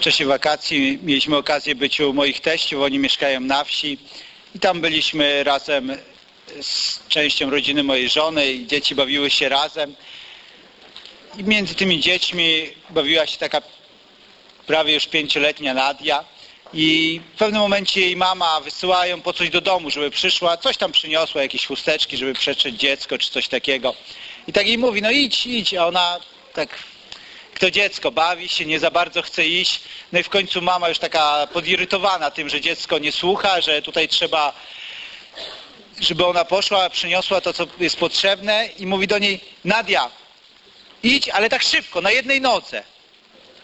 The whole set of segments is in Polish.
w czasie wakacji mieliśmy okazję być u moich teściów, oni mieszkają na wsi i tam byliśmy razem z częścią rodziny mojej żony i dzieci bawiły się razem. I między tymi dziećmi bawiła się taka prawie już pięcioletnia Nadia i w pewnym momencie jej mama wysyła ją po coś do domu, żeby przyszła, coś tam przyniosła, jakieś chusteczki, żeby przetrzeć dziecko czy coś takiego. I tak jej mówi, no idź, idź, a ona tak to dziecko bawi się, nie za bardzo chce iść. No i w końcu mama już taka podirytowana tym, że dziecko nie słucha, że tutaj trzeba, żeby ona poszła, przyniosła to, co jest potrzebne i mówi do niej, Nadia, idź, ale tak szybko, na jednej nodze.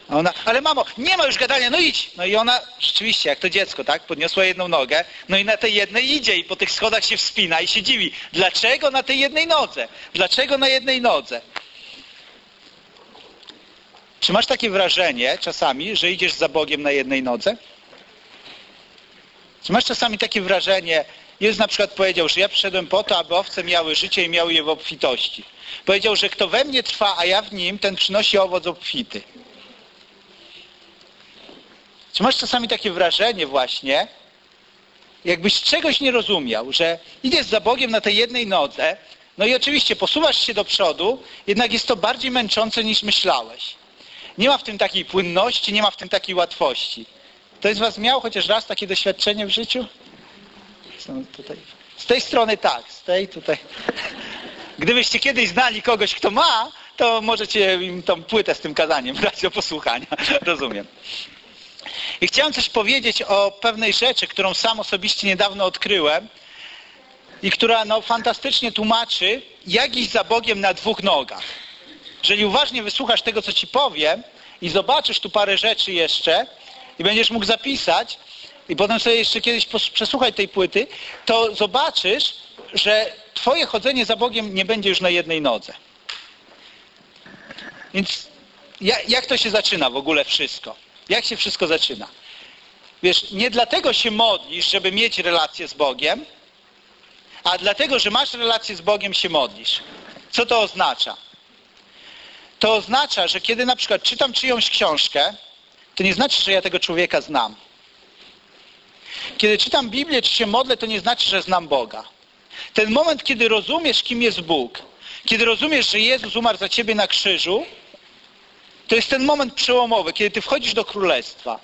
A ona, ale mamo, nie ma już gadania, no idź. No i ona rzeczywiście, jak to dziecko, tak, podniosła jedną nogę, no i na tej jednej idzie i po tych schodach się wspina i się dziwi. Dlaczego na tej jednej nodze? Dlaczego na jednej nodze? Czy masz takie wrażenie czasami, że idziesz za Bogiem na jednej nodze? Czy masz czasami takie wrażenie, Jezus na przykład powiedział, że ja przyszedłem po to, aby owce miały życie i miały je w obfitości. Powiedział, że kto we mnie trwa, a ja w nim, ten przynosi owoc obfity. Czy masz czasami takie wrażenie właśnie, jakbyś czegoś nie rozumiał, że idziesz za Bogiem na tej jednej nodze, no i oczywiście posuwasz się do przodu, jednak jest to bardziej męczące niż myślałeś. Nie ma w tym takiej płynności, nie ma w tym takiej łatwości. Ktoś z Was miał chociaż raz takie doświadczenie w życiu? Są tutaj. Z tej strony tak, z tej tutaj. Gdybyście kiedyś znali kogoś, kto ma, to możecie im tą płytę z tym kazaniem brać do posłuchania. Rozumiem. I chciałem coś powiedzieć o pewnej rzeczy, którą sam osobiście niedawno odkryłem i która no, fantastycznie tłumaczy, jak iść za Bogiem na dwóch nogach. Jeżeli uważnie wysłuchasz tego, co ci powiem i zobaczysz tu parę rzeczy jeszcze i będziesz mógł zapisać i potem sobie jeszcze kiedyś przesłuchać tej płyty, to zobaczysz, że twoje chodzenie za Bogiem nie będzie już na jednej nodze. Więc jak to się zaczyna w ogóle wszystko? Jak się wszystko zaczyna? Wiesz, nie dlatego się modlisz, żeby mieć relację z Bogiem, a dlatego, że masz relację z Bogiem, się modlisz. Co to oznacza? To oznacza, że kiedy na przykład czytam czyjąś książkę, to nie znaczy, że ja tego człowieka znam. Kiedy czytam Biblię, czy się modlę, to nie znaczy, że znam Boga. Ten moment, kiedy rozumiesz, kim jest Bóg, kiedy rozumiesz, że Jezus umarł za ciebie na krzyżu, to jest ten moment przełomowy, kiedy ty wchodzisz do królestwa.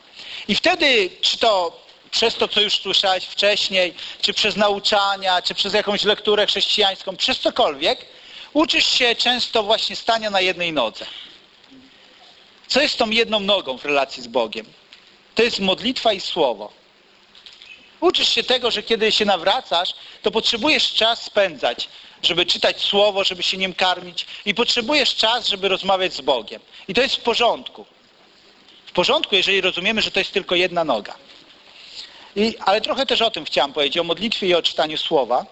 I wtedy, czy to przez to, co już słyszałeś wcześniej, czy przez nauczania, czy przez jakąś lekturę chrześcijańską, przez cokolwiek, uczysz się często właśnie stania na jednej nodze. Co jest tą jedną nogą w relacji z Bogiem? To jest modlitwa i słowo. Uczysz się tego, że kiedy się nawracasz, to potrzebujesz czas spędzać, żeby czytać słowo, żeby się nim karmić i potrzebujesz czas, żeby rozmawiać z Bogiem. I to jest w porządku. W porządku, jeżeli rozumiemy, że to jest tylko jedna noga. I, ale trochę też o tym chciałam powiedzieć, o modlitwie i o czytaniu słowa.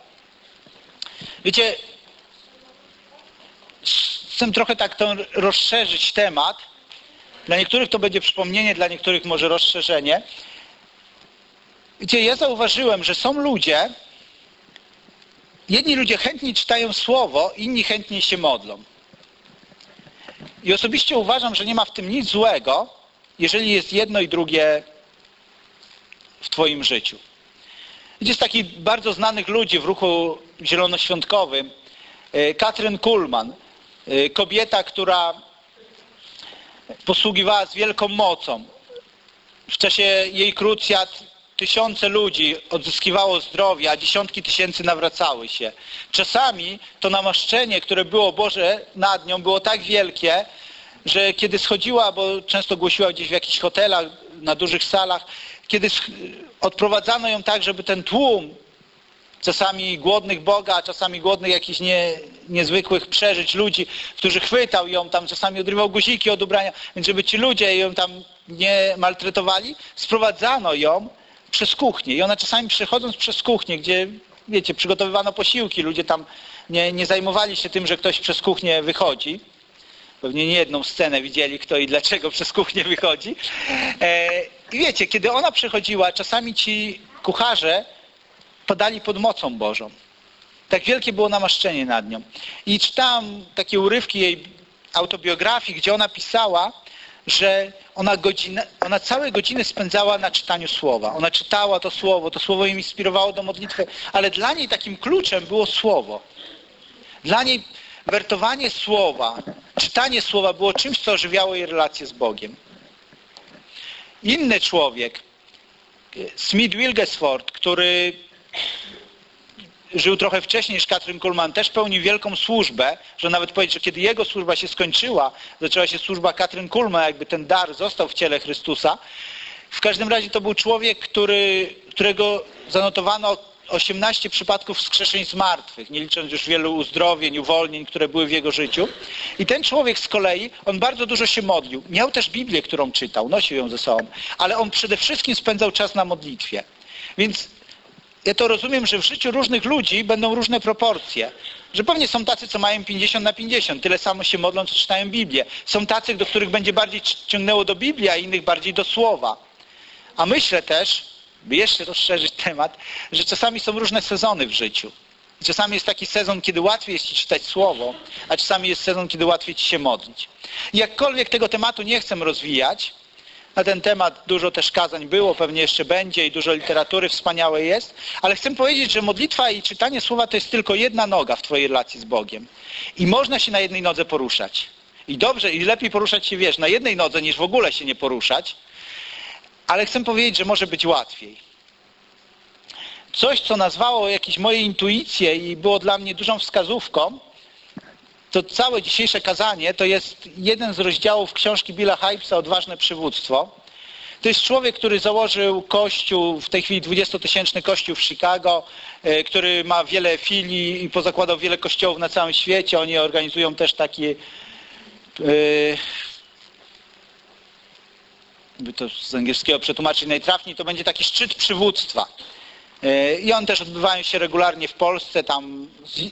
Wiecie, chcę trochę tak to rozszerzyć temat. Dla niektórych to będzie przypomnienie, dla niektórych może rozszerzenie. Gdzie ja zauważyłem, że są ludzie, jedni ludzie chętnie czytają słowo, inni chętnie się modlą. I osobiście uważam, że nie ma w tym nic złego, jeżeli jest jedno i drugie w Twoim życiu. Jest takich bardzo znanych ludzi w ruchu zielonoświątkowym, Katrin Kuhlman, kobieta, która posługiwała z wielką mocą. W czasie jej krucjat tysiące ludzi odzyskiwało zdrowie, a dziesiątki tysięcy nawracały się. Czasami to namaszczenie, które było Boże nad nią, było tak wielkie, że kiedy schodziła, bo często głosiła gdzieś w jakichś hotelach, na dużych salach, kiedy odprowadzano ją tak, żeby ten tłum czasami głodnych Boga, a czasami głodnych jakichś nie, niezwykłych przeżyć ludzi, którzy chwytał ją tam, czasami odrywał guziki od ubrania, więc żeby ci ludzie ją tam nie maltretowali, sprowadzano ją przez kuchnię. I ona czasami przechodząc przez kuchnię, gdzie wiecie, przygotowywano posiłki, ludzie tam nie, nie zajmowali się tym, że ktoś przez kuchnię wychodzi, pewnie nie jedną scenę widzieli, kto i dlaczego przez kuchnię wychodzi. E, I wiecie, kiedy ona przechodziła, czasami ci kucharze podali pod mocą Bożą. Tak wielkie było namaszczenie nad nią. I czytałam takie urywki jej autobiografii, gdzie ona pisała, że ona, godzinę, ona całe godziny spędzała na czytaniu słowa. Ona czytała to słowo, to słowo jej inspirowało do modlitwy, ale dla niej takim kluczem było słowo. Dla niej wertowanie słowa, czytanie słowa było czymś, co ożywiało jej relację z Bogiem. Inny człowiek, Smith Wilgesford, który żył trochę wcześniej niż Katrin Kuhlman, też pełnił wielką służbę, że nawet powiedzieć, że kiedy jego służba się skończyła, zaczęła się służba Katrin Kuhlman, jakby ten dar został w ciele Chrystusa. W każdym razie to był człowiek, który, którego zanotowano 18 przypadków wskrzeszeń z martwych, nie licząc już wielu uzdrowień, uwolnień, które były w jego życiu. I ten człowiek z kolei, on bardzo dużo się modlił. Miał też Biblię, którą czytał, nosił ją ze sobą, ale on przede wszystkim spędzał czas na modlitwie. Więc ja to rozumiem, że w życiu różnych ludzi będą różne proporcje. Że pewnie są tacy, co mają 50 na 50, tyle samo się modlą, co czytają Biblię. Są tacy, do których będzie bardziej ciągnęło do Biblii, a innych bardziej do Słowa. A myślę też, by jeszcze rozszerzyć temat, że czasami są różne sezony w życiu. Czasami jest taki sezon, kiedy łatwiej jest ci czytać słowo, a czasami jest sezon, kiedy łatwiej ci się modlić. jakkolwiek tego tematu nie chcę rozwijać, na ten temat dużo też kazań było, pewnie jeszcze będzie i dużo literatury wspaniałej jest, ale chcę powiedzieć, że modlitwa i czytanie słowa to jest tylko jedna noga w twojej relacji z Bogiem. I można się na jednej nodze poruszać. I dobrze, i lepiej poruszać się, wiesz, na jednej nodze, niż w ogóle się nie poruszać, ale chcę powiedzieć, że może być łatwiej. Coś, co nazwało jakieś moje intuicje i było dla mnie dużą wskazówką, to całe dzisiejsze kazanie to jest jeden z rozdziałów książki Billa Hybesa Odważne Przywództwo. To jest człowiek, który założył kościół, w tej chwili 20-tysięczny kościół w Chicago, e, który ma wiele filii i pozakładał wiele kościołów na całym świecie. Oni organizują też taki e, by to z angielskiego przetłumaczyć najtrafniej, to będzie taki szczyt przywództwa. E, I one też odbywają się regularnie w Polsce, tam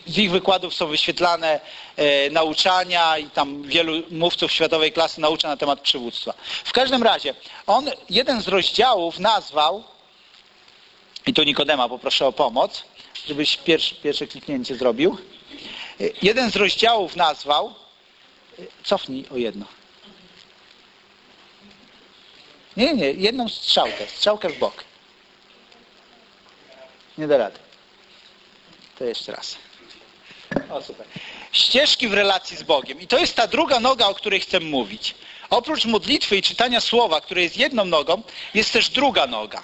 z ich wykładów są wyświetlane e, nauczania i tam wielu mówców światowej klasy naucza na temat przywództwa. W każdym razie, on jeden z rozdziałów nazwał, i tu Nikodema poproszę o pomoc, żebyś pierwsze, pierwsze kliknięcie zrobił. E, jeden z rozdziałów nazwał, cofnij o jedno. Nie, nie, jedną strzałkę, strzałkę w bok. Nie da rady. To jeszcze raz. O, super. Ścieżki w relacji z Bogiem. I to jest ta druga noga, o której chcę mówić. Oprócz modlitwy i czytania słowa, które jest jedną nogą, jest też druga noga.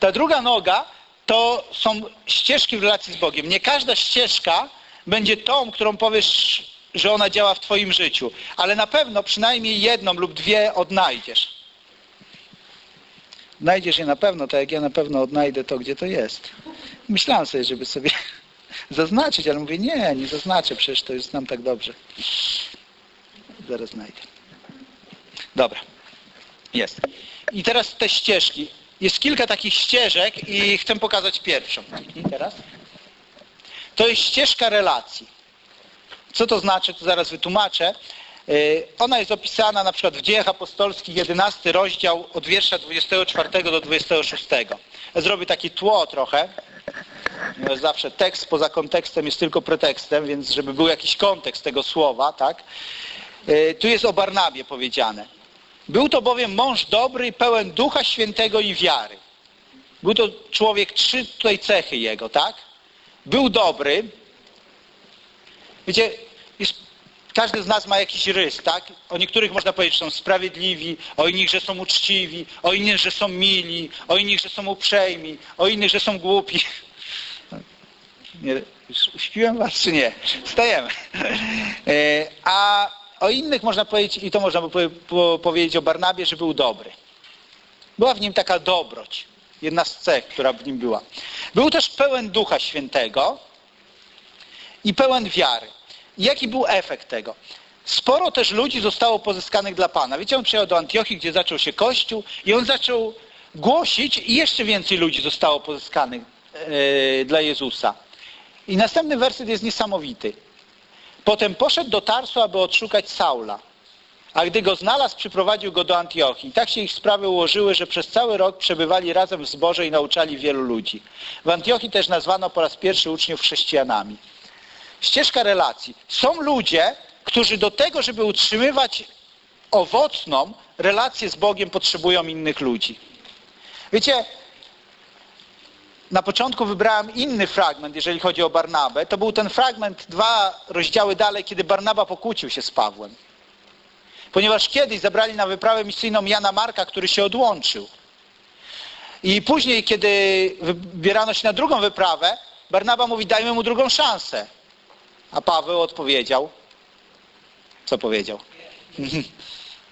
Ta druga noga to są ścieżki w relacji z Bogiem. Nie każda ścieżka będzie tą, którą powiesz, że ona działa w Twoim życiu, ale na pewno przynajmniej jedną lub dwie odnajdziesz. Znajdziesz je na pewno, tak jak ja na pewno odnajdę to, gdzie to jest. Myślałem sobie, żeby sobie zaznaczyć, ale mówię, nie, nie zaznaczę, przecież to już znam tak dobrze. Zaraz znajdę. Dobra. Jest. I teraz te ścieżki. Jest kilka takich ścieżek i chcę pokazać pierwszą. I teraz. To jest ścieżka relacji. Co to znaczy, to zaraz wytłumaczę. Y, ona jest opisana na przykład w Dziejach Apostolskich, 11 rozdział od wiersza 24 do 26. zrobię takie tło trochę. Zawsze tekst poza kontekstem jest tylko pretekstem, więc żeby był jakiś kontekst tego słowa, tak? Y, tu jest o Barnabie powiedziane. Był to bowiem mąż dobry, pełen ducha świętego i wiary. Był to człowiek, trzy tutaj cechy jego, tak? Był dobry. Wiecie, każdy z nas ma jakiś rys, tak? O niektórych można powiedzieć, że są sprawiedliwi, o innych, że są uczciwi, o innych, że są mili, o innych, że są uprzejmi, o innych, że są głupi. Nie, uśpiłem was, czy nie? Stajemy. E, a o innych można powiedzieć, i to można by powiedzieć o Barnabie, że był dobry. Była w nim taka dobroć. Jedna z cech, która w nim była. Był też pełen Ducha Świętego i pełen wiary. Jaki był efekt tego? Sporo też ludzi zostało pozyskanych dla Pana. Wiecie, on przyjechał do Antiochii, gdzie zaczął się Kościół i on zaczął głosić i jeszcze więcej ludzi zostało pozyskanych yy, dla Jezusa. I następny werset jest niesamowity. Potem poszedł do Tarsu, aby odszukać Saula. A gdy go znalazł, przyprowadził go do Antiochii. I tak się ich sprawy ułożyły, że przez cały rok przebywali razem w zborze i nauczali wielu ludzi. W Antiochii też nazwano po raz pierwszy uczniów chrześcijanami ścieżka relacji. Są ludzie, którzy do tego, żeby utrzymywać owocną relację z Bogiem potrzebują innych ludzi. Wiecie, na początku wybrałem inny fragment, jeżeli chodzi o Barnabę. To był ten fragment dwa rozdziały dalej, kiedy Barnaba pokłócił się z Pawłem. Ponieważ kiedyś zabrali na wyprawę misyjną Jana Marka, który się odłączył. I później, kiedy wybierano się na drugą wyprawę, Barnaba mówi, dajmy mu drugą szansę. A Paweł odpowiedział, co powiedział?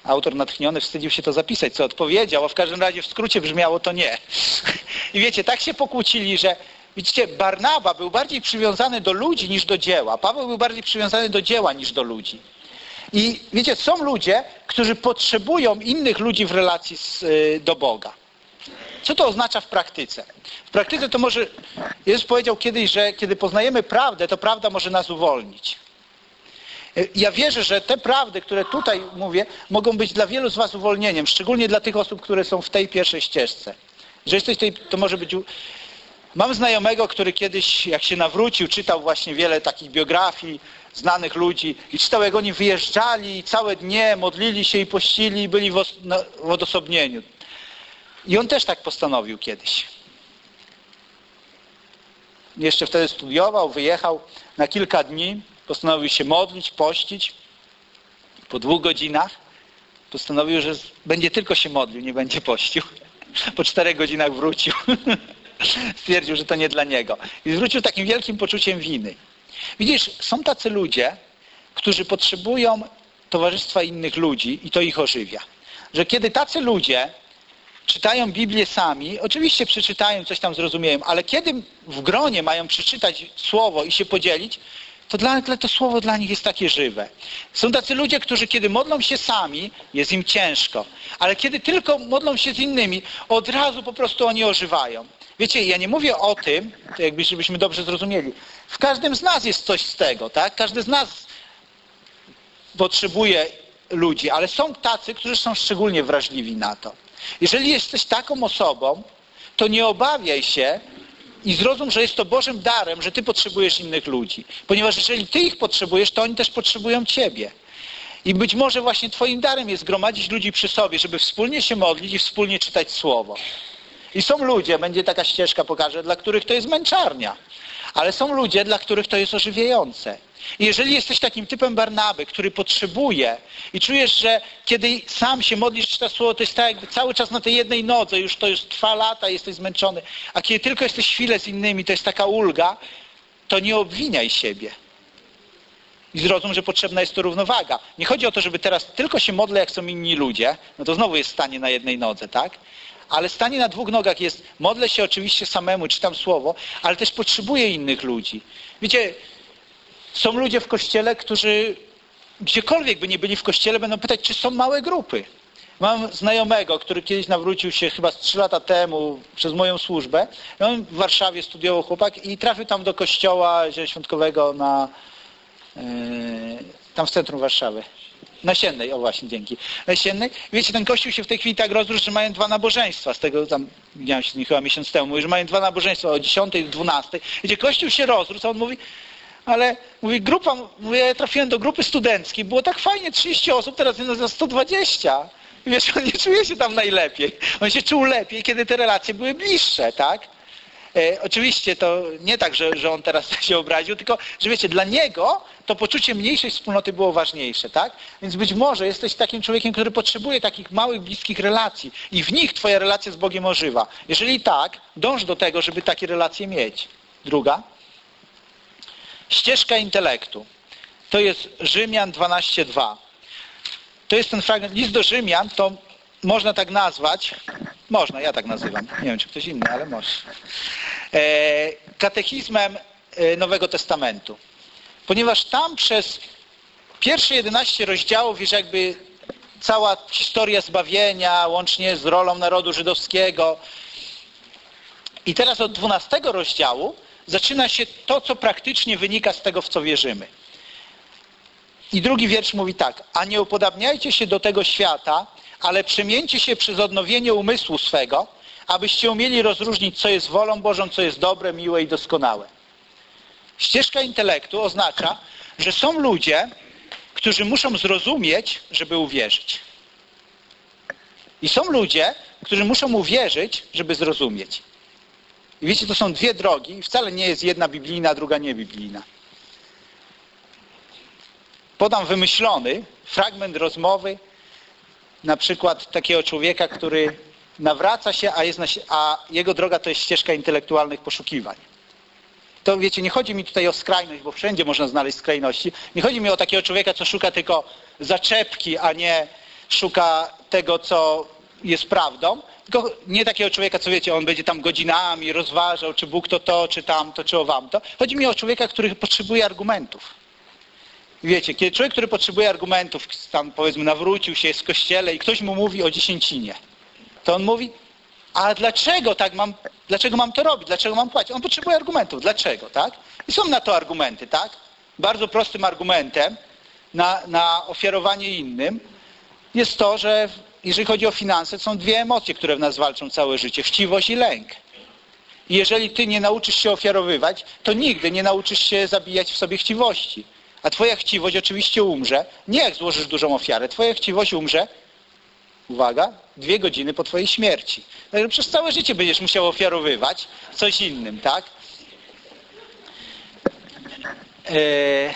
Autor natchniony wstydził się to zapisać, co odpowiedział, a w każdym razie w skrócie brzmiało to nie. I wiecie, tak się pokłócili, że widzicie, Barnaba był bardziej przywiązany do ludzi niż do dzieła. Paweł był bardziej przywiązany do dzieła niż do ludzi. I wiecie, są ludzie, którzy potrzebują innych ludzi w relacji z, y, do Boga. Co to oznacza w praktyce? W praktyce to może, Jezus powiedział kiedyś, że kiedy poznajemy prawdę, to prawda może nas uwolnić. Ja wierzę, że te prawdy, które tutaj mówię, mogą być dla wielu z Was uwolnieniem, szczególnie dla tych osób, które są w tej pierwszej ścieżce. Że jesteś tutaj, to może być... Mam znajomego, który kiedyś, jak się nawrócił, czytał właśnie wiele takich biografii znanych ludzi i czytał, jak oni wyjeżdżali całe dnie, modlili się i pościli i byli w, w odosobnieniu. I on też tak postanowił kiedyś. Jeszcze wtedy studiował, wyjechał na kilka dni, postanowił się modlić, pościć. Po dwóch godzinach postanowił, że będzie tylko się modlił, nie będzie pościł. Po czterech godzinach wrócił. Stwierdził, że to nie dla niego. I zwrócił takim wielkim poczuciem winy. Widzisz, są tacy ludzie, którzy potrzebują towarzystwa innych ludzi i to ich ożywia. Że kiedy tacy ludzie czytają Biblię sami, oczywiście przeczytają, coś tam zrozumieją, ale kiedy w gronie mają przeczytać słowo i się podzielić, to dla, to słowo dla nich jest takie żywe. Są tacy ludzie, którzy kiedy modlą się sami, jest im ciężko, ale kiedy tylko modlą się z innymi, od razu po prostu oni ożywają. Wiecie, ja nie mówię o tym, jakby, żebyśmy dobrze zrozumieli. W każdym z nas jest coś z tego, tak? Każdy z nas potrzebuje ludzi, ale są tacy, którzy są szczególnie wrażliwi na to. Jeżeli jesteś taką osobą, to nie obawiaj się i zrozum, że jest to Bożym darem, że ty potrzebujesz innych ludzi. Ponieważ jeżeli ty ich potrzebujesz, to oni też potrzebują ciebie. I być może właśnie twoim darem jest gromadzić ludzi przy sobie, żeby wspólnie się modlić i wspólnie czytać Słowo. I są ludzie, będzie taka ścieżka pokażę, dla których to jest męczarnia. Ale są ludzie, dla których to jest ożywiające. Jeżeli jesteś takim typem Barnaby, który potrzebuje i czujesz, że kiedy sam się modlisz, czyta słowo, to jest tak jakby cały czas na tej jednej nodze, już to już trwa lata, jesteś zmęczony, a kiedy tylko jesteś chwilę z innymi, to jest taka ulga, to nie obwiniaj siebie. I zrozum, że potrzebna jest to równowaga. Nie chodzi o to, żeby teraz tylko się modlę, jak są inni ludzie, no to znowu jest stanie na jednej nodze, tak? ale stanie na dwóch nogach jest, modlę się oczywiście samemu, czytam słowo, ale też potrzebuję innych ludzi. Wiecie, są ludzie w kościele, którzy gdziekolwiek by nie byli w kościele, będą pytać, czy są małe grupy. Mam znajomego, który kiedyś nawrócił się chyba z trzy lata temu przez moją służbę. On w Warszawie studiował chłopak i trafił tam do kościoła zielonoświątkowego na, yy, tam w centrum Warszawy. Nasiennej, o właśnie, dzięki. Nasiennej. Wiecie, ten kościół się w tej chwili tak rozrósł, że mają dwa nabożeństwa. Z tego tam, widziałem się z nim chyba miesiąc temu, mówi, że mają dwa nabożeństwa o 10 i 12. Wiecie, kościół się rozrósł, a on mówi, ale mówi, grupa, mówi, ja trafiłem do grupy studenckiej, było tak fajnie, 30 osób, teraz jest za 120. I wiesz, on nie czuje się tam najlepiej. On się czuł lepiej, kiedy te relacje były bliższe, tak? E, oczywiście to nie tak, że, że on teraz się obraził, tylko, że wiecie, dla niego to poczucie mniejszej wspólnoty było ważniejsze, tak? Więc być może jesteś takim człowiekiem, który potrzebuje takich małych, bliskich relacji i w nich twoja relacja z Bogiem ożywa. Jeżeli tak, dąż do tego, żeby takie relacje mieć. Druga. Ścieżka intelektu. To jest Rzymian 12.2. To jest ten fragment, list do Rzymian, to można tak nazwać, można, ja tak nazywam, nie wiem czy ktoś inny, ale może, e, katechizmem e, Nowego Testamentu. Ponieważ tam przez pierwsze 11 rozdziałów jest jakby cała historia zbawienia, łącznie z rolą narodu żydowskiego. I teraz od 12 rozdziału zaczyna się to, co praktycznie wynika z tego, w co wierzymy. I drugi wiersz mówi tak, a nie upodabniajcie się do tego świata, ale przemieńcie się przez odnowienie umysłu swego, abyście umieli rozróżnić, co jest wolą Bożą, co jest dobre, miłe i doskonałe. Ścieżka intelektu oznacza, że są ludzie, którzy muszą zrozumieć, żeby uwierzyć. I są ludzie, którzy muszą uwierzyć, żeby zrozumieć. I wiecie, to są dwie drogi i wcale nie jest jedna biblijna, druga niebiblijna. Podam wymyślony fragment rozmowy na przykład takiego człowieka, który nawraca się, a, na, a jego droga to jest ścieżka intelektualnych poszukiwań. To wiecie, nie chodzi mi tutaj o skrajność, bo wszędzie można znaleźć skrajności. Nie chodzi mi o takiego człowieka, co szuka tylko zaczepki, a nie szuka tego, co jest prawdą. Tylko nie takiego człowieka, co wiecie, on będzie tam godzinami rozważał, czy Bóg to to, czy tamto, czy o wamto. Chodzi mi o człowieka, który potrzebuje argumentów. Wiecie, kiedy człowiek, który potrzebuje argumentów, tam powiedzmy nawrócił się, jest w kościele i ktoś mu mówi o dziesięcinie, to on mówi, a dlaczego tak mam, dlaczego mam to robić, dlaczego mam płacić? On potrzebuje argumentów, dlaczego, tak? I są na to argumenty, tak? Bardzo prostym argumentem na, na ofiarowanie innym jest to, że jeżeli chodzi o finanse, są dwie emocje, które w nas walczą całe życie. Chciwość i lęk. I jeżeli ty nie nauczysz się ofiarowywać, to nigdy nie nauczysz się zabijać w sobie chciwości. A twoja chciwość oczywiście umrze. Nie jak złożysz dużą ofiarę. Twoja chciwość umrze, uwaga, dwie godziny po twojej śmierci. Także przez całe życie będziesz musiał ofiarowywać coś innym, tak? Eee,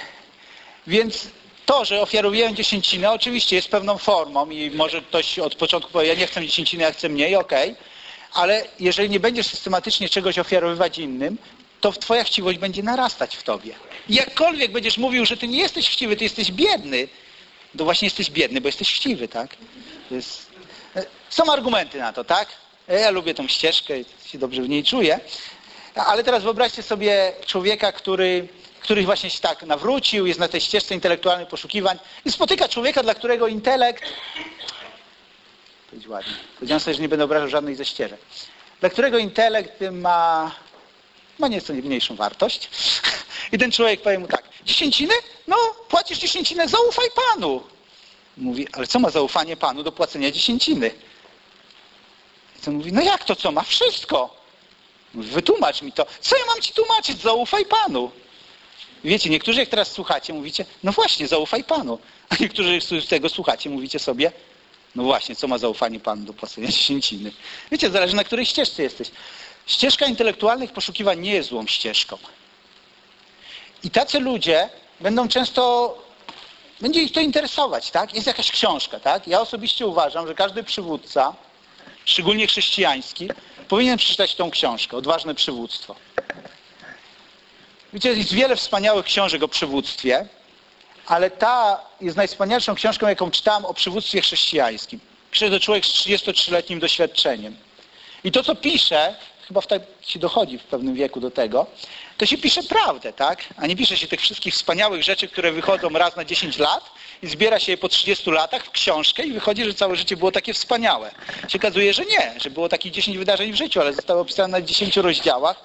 więc to, że ofiarowuję dziesięcinę, oczywiście jest pewną formą i może ktoś od początku powie, ja nie chcę dziesięciny, ja chcę mniej, okej, okay. ale jeżeli nie będziesz systematycznie czegoś ofiarowywać innym, to twoja chciwość będzie narastać w tobie. Jakkolwiek będziesz mówił, że ty nie jesteś chciwy, ty jesteś biedny, to właśnie jesteś biedny, bo jesteś chciwy, tak? Jest... Są argumenty na to, tak? Ja lubię tą ścieżkę i się dobrze w niej czuję. Ale teraz wyobraźcie sobie człowieka, który który właśnie się tak nawrócił, jest na tej ścieżce intelektualnej poszukiwań i spotyka człowieka, dla którego intelekt, powiedzieć ładnie, powiedziałem sobie, że nie będę obrażał żadnej ze ścieżek, dla którego intelekt ma, ma nieco mniejszą wartość. I ten człowiek powie mu tak, dziesięciny? No, płacisz dziesięcinę, zaufaj Panu. Mówi, ale co ma zaufanie Panu do płacenia dziesięciny? I to mówi, no jak to co ma? Wszystko. Mówi, wytłumacz mi to. Co ja mam ci tłumaczyć? Zaufaj Panu. Wiecie, niektórzy jak teraz słuchacie, mówicie, no właśnie, zaufaj Panu. A niektórzy z tego słuchacie, mówicie sobie, no właśnie, co ma zaufanie Panu do płacenia dziesięciny? Wiecie, zależy na której ścieżce jesteś. Ścieżka intelektualnych poszukiwań nie jest złą ścieżką. I tacy ludzie będą często, będzie ich to interesować, tak? Jest jakaś książka, tak? Ja osobiście uważam, że każdy przywódca, szczególnie chrześcijański, powinien przeczytać tą książkę, Odważne Przywództwo. Jest wiele wspaniałych książek o przywództwie, ale ta jest najwspanialszą książką, jaką czytałem o przywództwie chrześcijańskim. Pisze to człowiek z 33-letnim doświadczeniem. I to, co pisze, chyba w tak się dochodzi w pewnym wieku do tego, to się pisze prawdę, tak? A nie pisze się tych wszystkich wspaniałych rzeczy, które wychodzą raz na 10 lat i zbiera się je po 30 latach w książkę i wychodzi, że całe życie było takie wspaniałe. Się okazuje, że nie, że było takich 10 wydarzeń w życiu, ale zostało opisane na 10 rozdziałach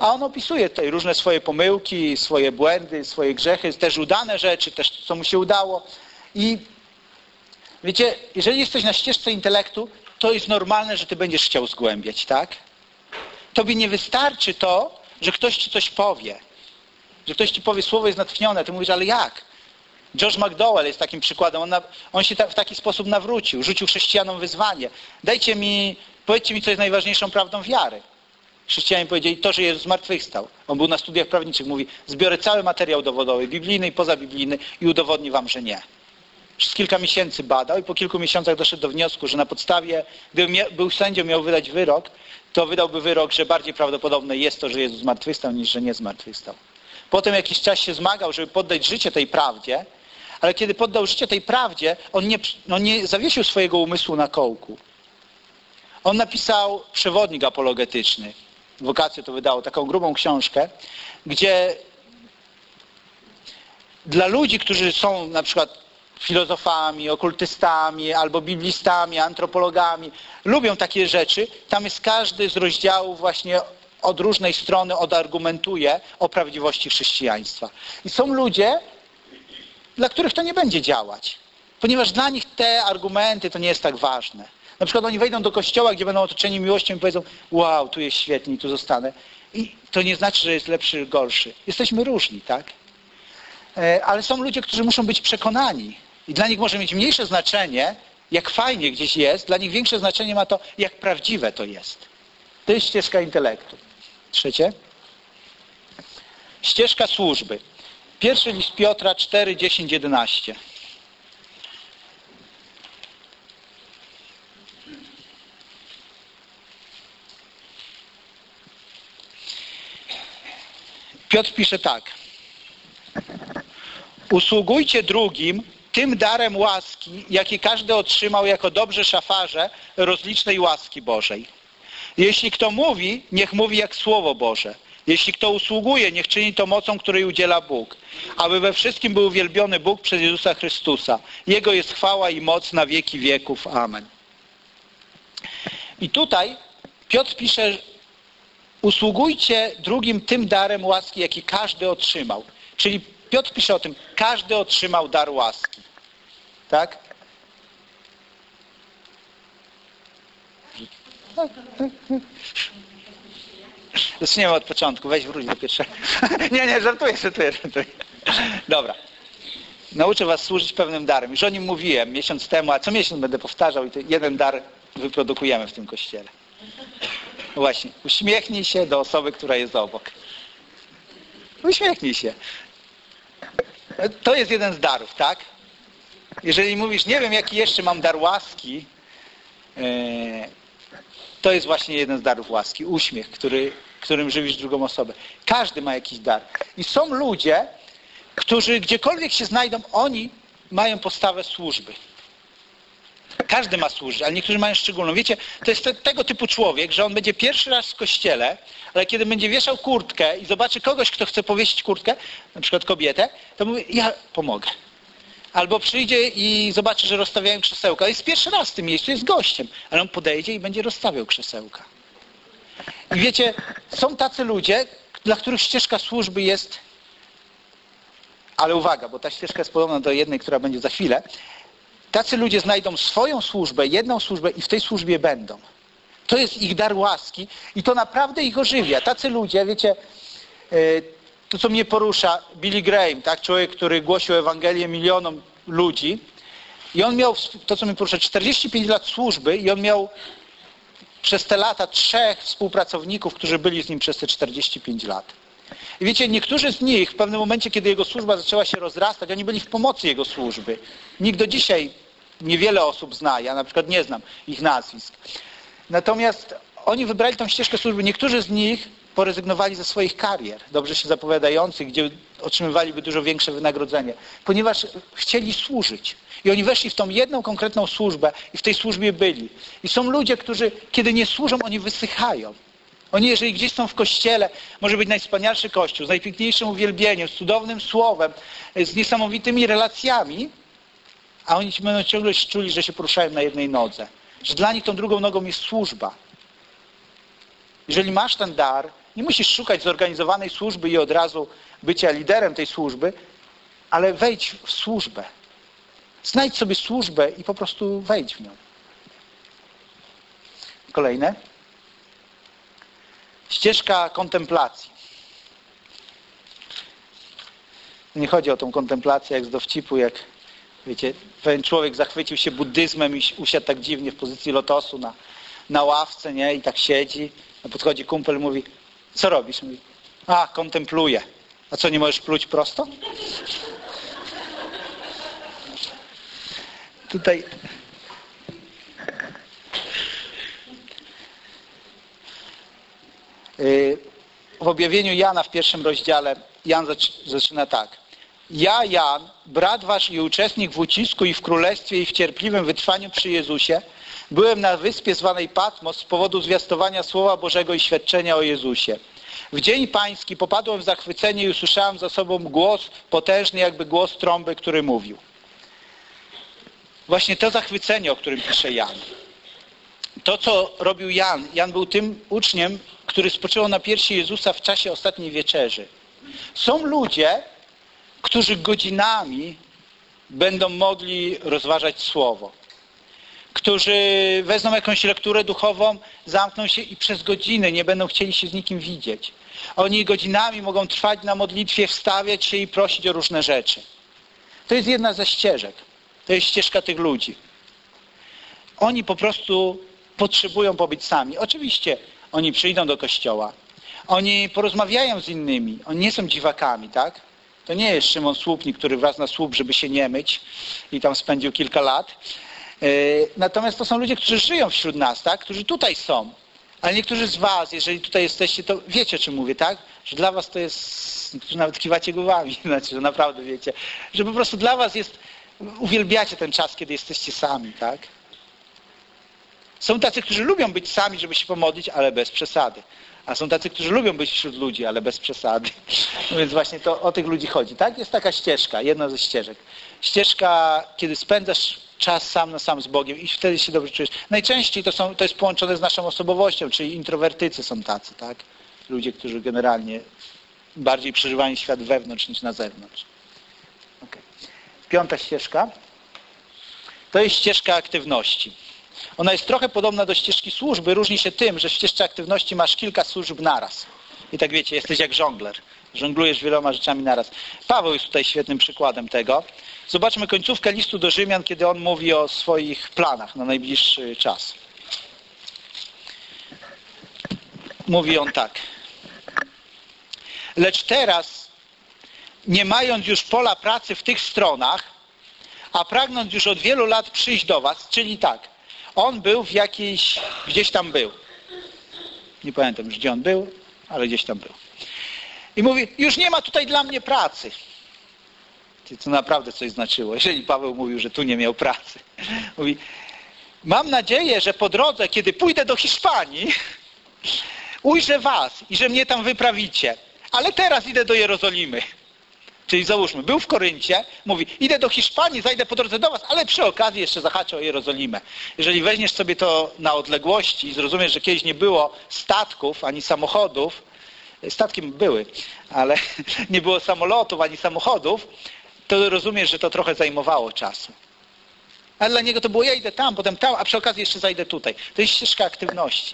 a on opisuje tutaj różne swoje pomyłki, swoje błędy, swoje grzechy, też udane rzeczy, też co mu się udało. I wiecie, jeżeli jesteś na ścieżce intelektu, to jest normalne, że ty będziesz chciał zgłębiać, tak? Tobie nie wystarczy to, że ktoś ci coś powie. Że ktoś ci powie, słowo jest natchnione, ty mówisz, ale jak? George McDowell jest takim przykładem. On, na, on się ta, w taki sposób nawrócił, rzucił chrześcijanom wyzwanie. Dajcie mi, powiedzcie mi, co jest najważniejszą prawdą wiary. Chrześcijanie powiedzieli to, że Jezus zmartwychwstał. On był na studiach prawniczych, mówi, zbiorę cały materiał dowodowy, biblijny i pozabiblijny i udowodni wam, że nie. Przez kilka miesięcy badał i po kilku miesiącach doszedł do wniosku, że na podstawie, gdyby był sędzią, miał wydać wyrok, to wydałby wyrok, że bardziej prawdopodobne jest to, że Jezus zmartwychwstał, niż że nie zmartwychwstał. Potem jakiś czas się zmagał, żeby poddać życie tej prawdzie, ale kiedy poddał życie tej prawdzie, on nie, on nie zawiesił swojego umysłu na kołku. On napisał przewodnik apologetyczny, Wokacje to wydało, taką grubą książkę, gdzie dla ludzi, którzy są na przykład filozofami, okultystami, albo biblistami, antropologami, lubią takie rzeczy, tam jest każdy z rozdziałów właśnie od różnej strony odargumentuje o prawdziwości chrześcijaństwa. I są ludzie, dla których to nie będzie działać, ponieważ dla nich te argumenty to nie jest tak ważne. Na przykład oni wejdą do kościoła, gdzie będą otoczeni miłością i powiedzą, wow, tu jest świetnie, tu zostanę. I to nie znaczy, że jest lepszy, gorszy. Jesteśmy różni, tak? E, ale są ludzie, którzy muszą być przekonani. I dla nich może mieć mniejsze znaczenie, jak fajnie gdzieś jest, dla nich większe znaczenie ma to, jak prawdziwe to jest. To jest ścieżka intelektu. Trzecie. Ścieżka służby. Pierwszy list Piotra 4, 10, 11. Piotr pisze tak. Usługujcie drugim tym darem łaski, jaki każdy otrzymał jako dobrze szafarze rozlicznej łaski Bożej. Jeśli kto mówi, niech mówi jak Słowo Boże. Jeśli kto usługuje, niech czyni to mocą, której udziela Bóg. Aby we wszystkim był uwielbiony Bóg przez Jezusa Chrystusa. Jego jest chwała i moc na wieki wieków. Amen. I tutaj Piotr pisze, usługujcie drugim tym darem łaski, jaki każdy otrzymał. Czyli Piotr pisze o tym, każdy otrzymał dar łaski. Tak? Zaczniemy od początku. Weź wróć do pierwszego. nie, nie, żartuję, żartuję, żartuję. Dobra. Nauczę was służyć pewnym darem. Już o nim mówiłem miesiąc temu, a co miesiąc będę powtarzał i jeden dar wyprodukujemy w tym kościele. Właśnie. Uśmiechnij się do osoby, która jest obok. Uśmiechnij się. To jest jeden z darów, tak? Jeżeli mówisz, nie wiem jaki jeszcze mam dar łaski, e, to jest właśnie jeden z darów łaski. Uśmiech, który, którym żywisz drugą osobę. Każdy ma jakiś dar. I są ludzie, którzy gdziekolwiek się znajdą, oni mają postawę służby. Każdy ma służyć, ale niektórzy mają szczególną. Wiecie, to jest te, tego typu człowiek, że on będzie pierwszy raz w kościele, ale kiedy będzie wieszał kurtkę i zobaczy kogoś, kto chce powiesić kurtkę, na przykład kobietę, to mówi, ja pomogę. Albo przyjdzie i zobaczy, że rozstawiają krzesełka. Jest pierwszy raz w tym miejscu, jest gościem, ale on podejdzie i będzie rozstawiał krzesełka. I wiecie, są tacy ludzie, dla których ścieżka służby jest ale uwaga, bo ta ścieżka jest podobna do jednej, która będzie za chwilę. Tacy ludzie znajdą swoją służbę, jedną służbę i w tej służbie będą. To jest ich dar łaski i to naprawdę ich ożywia. Tacy ludzie, wiecie, e, to co mnie porusza, Billy Graham, tak, człowiek, który głosił Ewangelię milionom ludzi i on miał, to co mnie porusza, 45 lat służby i on miał przez te lata trzech współpracowników, którzy byli z nim przez te 45 lat. I wiecie, niektórzy z nich w pewnym momencie, kiedy jego służba zaczęła się rozrastać, oni byli w pomocy jego służby. Nikt do dzisiaj niewiele osób zna, ja na przykład nie znam ich nazwisk. Natomiast oni wybrali tą ścieżkę służby. Niektórzy z nich porezygnowali ze swoich karier, dobrze się zapowiadających, gdzie otrzymywaliby dużo większe wynagrodzenie, ponieważ chcieli służyć. I oni weszli w tą jedną konkretną służbę i w tej służbie byli. I są ludzie, którzy, kiedy nie służą, oni wysychają. Oni, jeżeli gdzieś są w kościele, może być najwspanialszy kościół, z najpiękniejszym uwielbieniem, z cudownym słowem, z niesamowitymi relacjami, a oni będą ciągle czuli, że się poruszają na jednej nodze. Że dla nich tą drugą nogą jest służba. Jeżeli masz ten dar, nie musisz szukać zorganizowanej służby i od razu bycia liderem tej służby, ale wejdź w służbę. Znajdź sobie służbę i po prostu wejdź w nią. Kolejne. Ścieżka kontemplacji. Nie chodzi o tą kontemplację jak z dowcipu, jak wiecie, pewien człowiek zachwycił się buddyzmem i usiadł tak dziwnie w pozycji lotosu na, na ławce, nie? I tak siedzi. A podchodzi kumpel mówi, co robisz? Mówi, a, kontempluję. A co, nie możesz pluć prosto? Tutaj w objawieniu Jana w pierwszym rozdziale Jan zaczyna tak. Ja, Jan, brat wasz i uczestnik w ucisku i w królestwie i w cierpliwym wytrwaniu przy Jezusie, byłem na wyspie zwanej Patmos z powodu zwiastowania Słowa Bożego i świadczenia o Jezusie. W dzień pański popadłem w zachwycenie i usłyszałem za sobą głos potężny, jakby głos trąby, który mówił. Właśnie to zachwycenie, o którym pisze Jan. To, co robił Jan. Jan był tym uczniem, który spoczywał na piersi Jezusa w czasie ostatniej wieczerzy. Są ludzie, którzy godzinami będą mogli rozważać Słowo. Którzy wezmą jakąś lekturę duchową, zamkną się i przez godziny nie będą chcieli się z nikim widzieć. Oni godzinami mogą trwać na modlitwie, wstawiać się i prosić o różne rzeczy. To jest jedna ze ścieżek. To jest ścieżka tych ludzi. oni po prostu potrzebują pobyć sami. Oczywiście oni przyjdą do kościoła, oni porozmawiają z innymi, oni nie są dziwakami, tak? To nie jest Szymon Słupnik, który wraz na słup, żeby się nie myć i tam spędził kilka lat. E, natomiast to są ludzie, którzy żyją wśród nas, tak? Którzy tutaj są. Ale niektórzy z was, jeżeli tutaj jesteście, to wiecie, o czym mówię, tak? Że dla was to jest, niektórzy nawet kiwacie głowami, znaczy, że naprawdę wiecie, że po prostu dla was jest, uwielbiacie ten czas, kiedy jesteście sami, tak? Są tacy, którzy lubią być sami, żeby się pomodlić, ale bez przesady. A są tacy, którzy lubią być wśród ludzi, ale bez przesady. No więc właśnie to o tych ludzi chodzi. Tak? Jest taka ścieżka, jedna ze ścieżek. Ścieżka, kiedy spędzasz czas sam na sam z Bogiem i wtedy się dobrze czujesz. Najczęściej to, są, to jest połączone z naszą osobowością, czyli introwertycy są tacy, tak? Ludzie, którzy generalnie bardziej przeżywają świat wewnątrz niż na zewnątrz. Okay. Piąta ścieżka to jest ścieżka aktywności. Ona jest trochę podobna do ścieżki służby, różni się tym, że w ścieżce aktywności masz kilka służb naraz. I tak wiecie, jesteś jak żongler. Żonglujesz wieloma rzeczami naraz. Paweł jest tutaj świetnym przykładem tego. Zobaczmy końcówkę listu do Rzymian, kiedy on mówi o swoich planach na najbliższy czas. Mówi on tak. Lecz teraz, nie mając już pola pracy w tych stronach, a pragnąc już od wielu lat przyjść do was, czyli tak, on był w jakiejś, gdzieś tam był. Nie pamiętam już gdzie on był, ale gdzieś tam był. I mówi, już nie ma tutaj dla mnie pracy. Co naprawdę coś znaczyło, jeżeli Paweł mówił, że tu nie miał pracy. Mówi, mam nadzieję, że po drodze, kiedy pójdę do Hiszpanii, ujrzę was i że mnie tam wyprawicie. Ale teraz idę do Jerozolimy. Czyli załóżmy, był w Koryncie, mówi, idę do Hiszpanii, zajdę po drodze do was, ale przy okazji jeszcze zahaczę o Jerozolimę. Jeżeli weźmiesz sobie to na odległości i zrozumiesz, że kiedyś nie było statków ani samochodów, statkiem były, ale nie było samolotów ani samochodów, to rozumiesz, że to trochę zajmowało czasu. Ale dla niego to było, ja idę tam, potem tam, a przy okazji jeszcze zajdę tutaj. To jest ścieżka aktywności.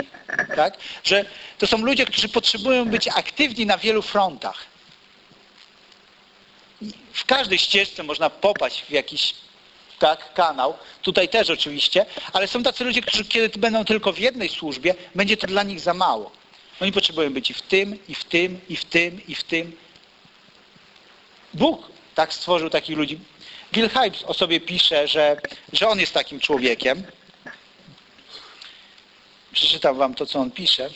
Tak? Że to są ludzie, którzy potrzebują być aktywni na wielu frontach w każdej ścieżce można popaść w jakiś tak, kanał, tutaj też oczywiście, ale są tacy ludzie, którzy kiedy będą tylko w jednej służbie, będzie to dla nich za mało. Oni potrzebują być i w tym, i w tym, i w tym, i w tym. Bóg tak stworzył takich ludzi. Bill Hybes o sobie pisze, że, że on jest takim człowiekiem. Przeczytam wam to, co on pisze.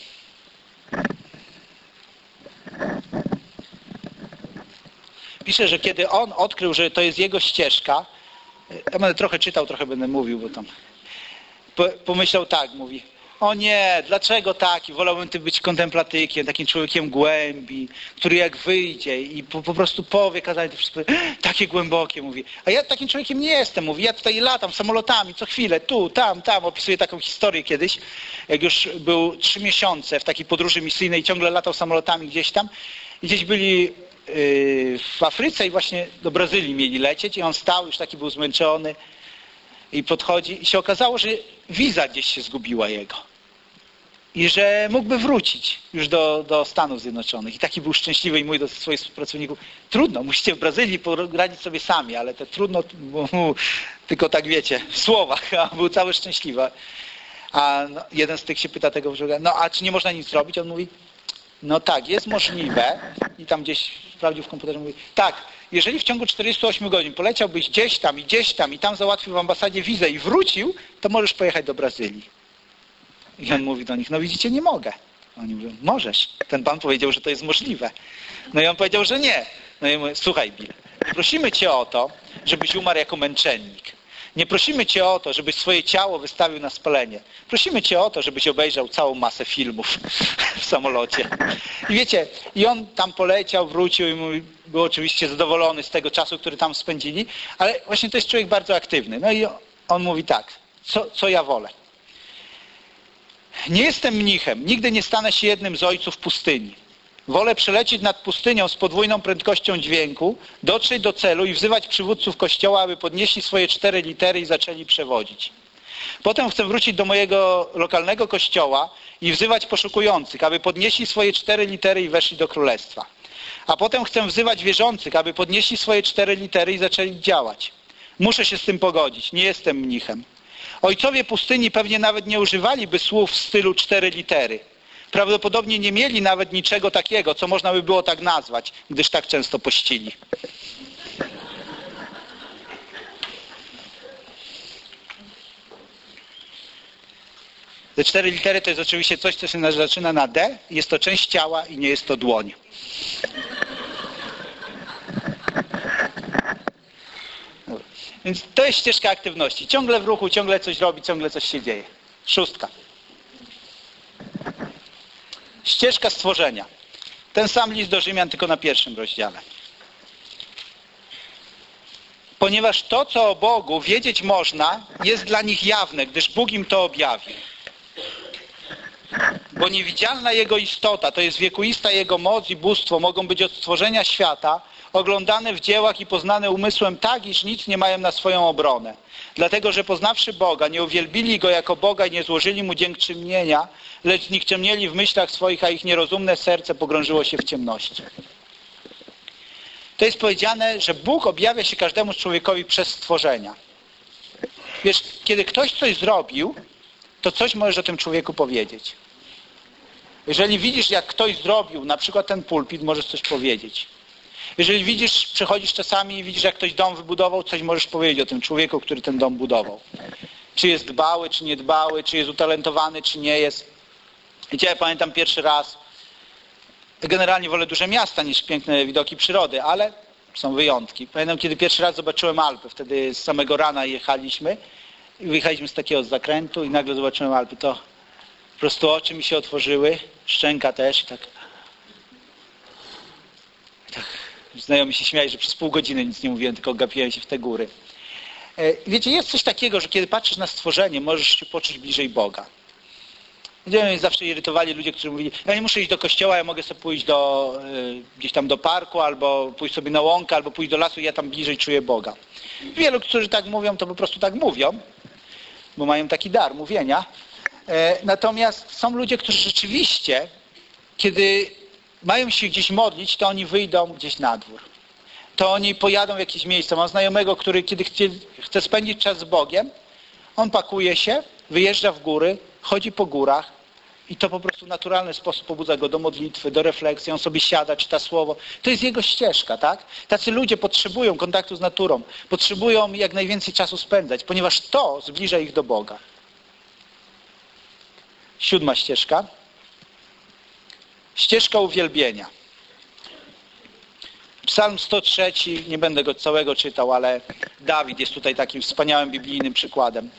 Pisze, że kiedy on odkrył, że to jest jego ścieżka, ja będę trochę czytał, trochę będę mówił, bo tam pomyślał tak, mówi, o nie, dlaczego taki? Wolałbym ty być kontemplatykiem, takim człowiekiem głębi, który jak wyjdzie i po, po prostu powie kazanie, to wszystko takie głębokie, mówi. A ja takim człowiekiem nie jestem, mówi. Ja tutaj latam samolotami co chwilę, tu, tam, tam. Opisuję taką historię kiedyś, jak już był trzy miesiące w takiej podróży misyjnej, ciągle latał samolotami gdzieś tam. I gdzieś byli w Afryce i właśnie do Brazylii mieli lecieć i on stał, już taki był zmęczony i podchodzi i się okazało, że wiza gdzieś się zgubiła jego i że mógłby wrócić już do, do Stanów Zjednoczonych. I taki był szczęśliwy i mój do swoich współpracowników, trudno, musicie w Brazylii poradzić sobie sami, ale to trudno, tylko tak wiecie, w słowach, a był cały szczęśliwy. A no, jeden z tych się pyta tego, no a czy nie można nic zrobić? On mówi, no tak, jest możliwe i tam gdzieś sprawdził w komputerze, mówi, tak, jeżeli w ciągu 48 godzin poleciałbyś gdzieś tam i gdzieś tam i tam załatwił w ambasadzie wizę i wrócił, to możesz pojechać do Brazylii. I on mówi do nich, no widzicie, nie mogę. Oni mówią, możesz. Ten pan powiedział, że to jest możliwe. No i on powiedział, że nie. No i mówię, słuchaj Bill, prosimy cię o to, żebyś umarł jako męczennik. Nie prosimy Cię o to, żebyś swoje ciało wystawił na spalenie. Prosimy Cię o to, żebyś obejrzał całą masę filmów w samolocie. I wiecie, i on tam poleciał, wrócił i był oczywiście zadowolony z tego czasu, który tam spędzili, ale właśnie to jest człowiek bardzo aktywny. No i on mówi tak, co, co ja wolę? Nie jestem mnichem, nigdy nie stanę się jednym z ojców pustyni. Wolę przelecieć nad pustynią z podwójną prędkością dźwięku, dotrzeć do celu i wzywać przywódców kościoła, aby podnieśli swoje cztery litery i zaczęli przewodzić. Potem chcę wrócić do mojego lokalnego kościoła i wzywać poszukujących, aby podnieśli swoje cztery litery i weszli do królestwa. A potem chcę wzywać wierzących, aby podnieśli swoje cztery litery i zaczęli działać. Muszę się z tym pogodzić. Nie jestem mnichem. Ojcowie pustyni pewnie nawet nie używaliby słów w stylu cztery litery. Prawdopodobnie nie mieli nawet niczego takiego, co można by było tak nazwać, gdyż tak często pościli. Te cztery litery to jest oczywiście coś, co się zaczyna na D. Jest to część ciała i nie jest to dłoń. Więc to jest ścieżka aktywności. Ciągle w ruchu, ciągle coś robi, ciągle coś się dzieje. Szóstka. Ścieżka stworzenia. Ten sam list do Rzymian, tylko na pierwszym rozdziale. Ponieważ to, co o Bogu wiedzieć można, jest dla nich jawne, gdyż Bóg im to objawił. Bo niewidzialna Jego istota, to jest wiekuista Jego moc i bóstwo, mogą być od stworzenia świata oglądane w dziełach i poznane umysłem tak, iż nic nie mają na swoją obronę. Dlatego, że poznawszy Boga, nie uwielbili Go jako Boga i nie złożyli Mu dziękczynienia, lecz znikczemnieli w myślach swoich, a ich nierozumne serce pogrążyło się w ciemności. To jest powiedziane, że Bóg objawia się każdemu człowiekowi przez stworzenia. Wiesz, kiedy ktoś coś zrobił, to coś możesz o tym człowieku powiedzieć. Jeżeli widzisz, jak ktoś zrobił, na przykład ten pulpit, możesz coś powiedzieć. Jeżeli widzisz, przechodzisz czasami i widzisz, jak ktoś dom wybudował, coś możesz powiedzieć o tym człowieku, który ten dom budował. Czy jest dbały, czy niedbały, czy jest utalentowany, czy nie jest. Wiecie, ja pamiętam pierwszy raz, generalnie wolę duże miasta niż piękne widoki przyrody, ale są wyjątki. Pamiętam, kiedy pierwszy raz zobaczyłem Alpy, wtedy z samego rana jechaliśmy i wyjechaliśmy z takiego zakrętu i nagle zobaczyłem Alpy. To po prostu oczy mi się otworzyły, szczęka też i tak, tak znajomi się śmiali, że przez pół godziny nic nie mówiłem, tylko gapiłem się w te góry. E, wiecie, jest coś takiego, że kiedy patrzysz na stworzenie, możesz się poczuć bliżej Boga. Mnie zawsze irytowali ludzie, którzy mówili, ja nie muszę iść do kościoła, ja mogę sobie pójść do, e, gdzieś tam do parku, albo pójść sobie na łąkę, albo pójść do lasu i ja tam bliżej czuję Boga. Wielu, którzy tak mówią, to po prostu tak mówią, bo mają taki dar mówienia. E, natomiast są ludzie, którzy rzeczywiście, kiedy mają się gdzieś modlić, to oni wyjdą gdzieś na dwór. To oni pojadą w jakieś miejsce. Mam znajomego, który kiedy chce, chce spędzić czas z Bogiem, on pakuje się, wyjeżdża w góry, chodzi po górach i to po prostu w naturalny sposób pobudza go do modlitwy, do refleksji. On sobie siada, czyta słowo. To jest jego ścieżka, tak? Tacy ludzie potrzebują kontaktu z naturą, potrzebują jak najwięcej czasu spędzać, ponieważ to zbliża ich do Boga. Siódma ścieżka. Ścieżka uwielbienia. Psalm 103, nie będę go całego czytał, ale Dawid jest tutaj takim wspaniałym biblijnym przykładem.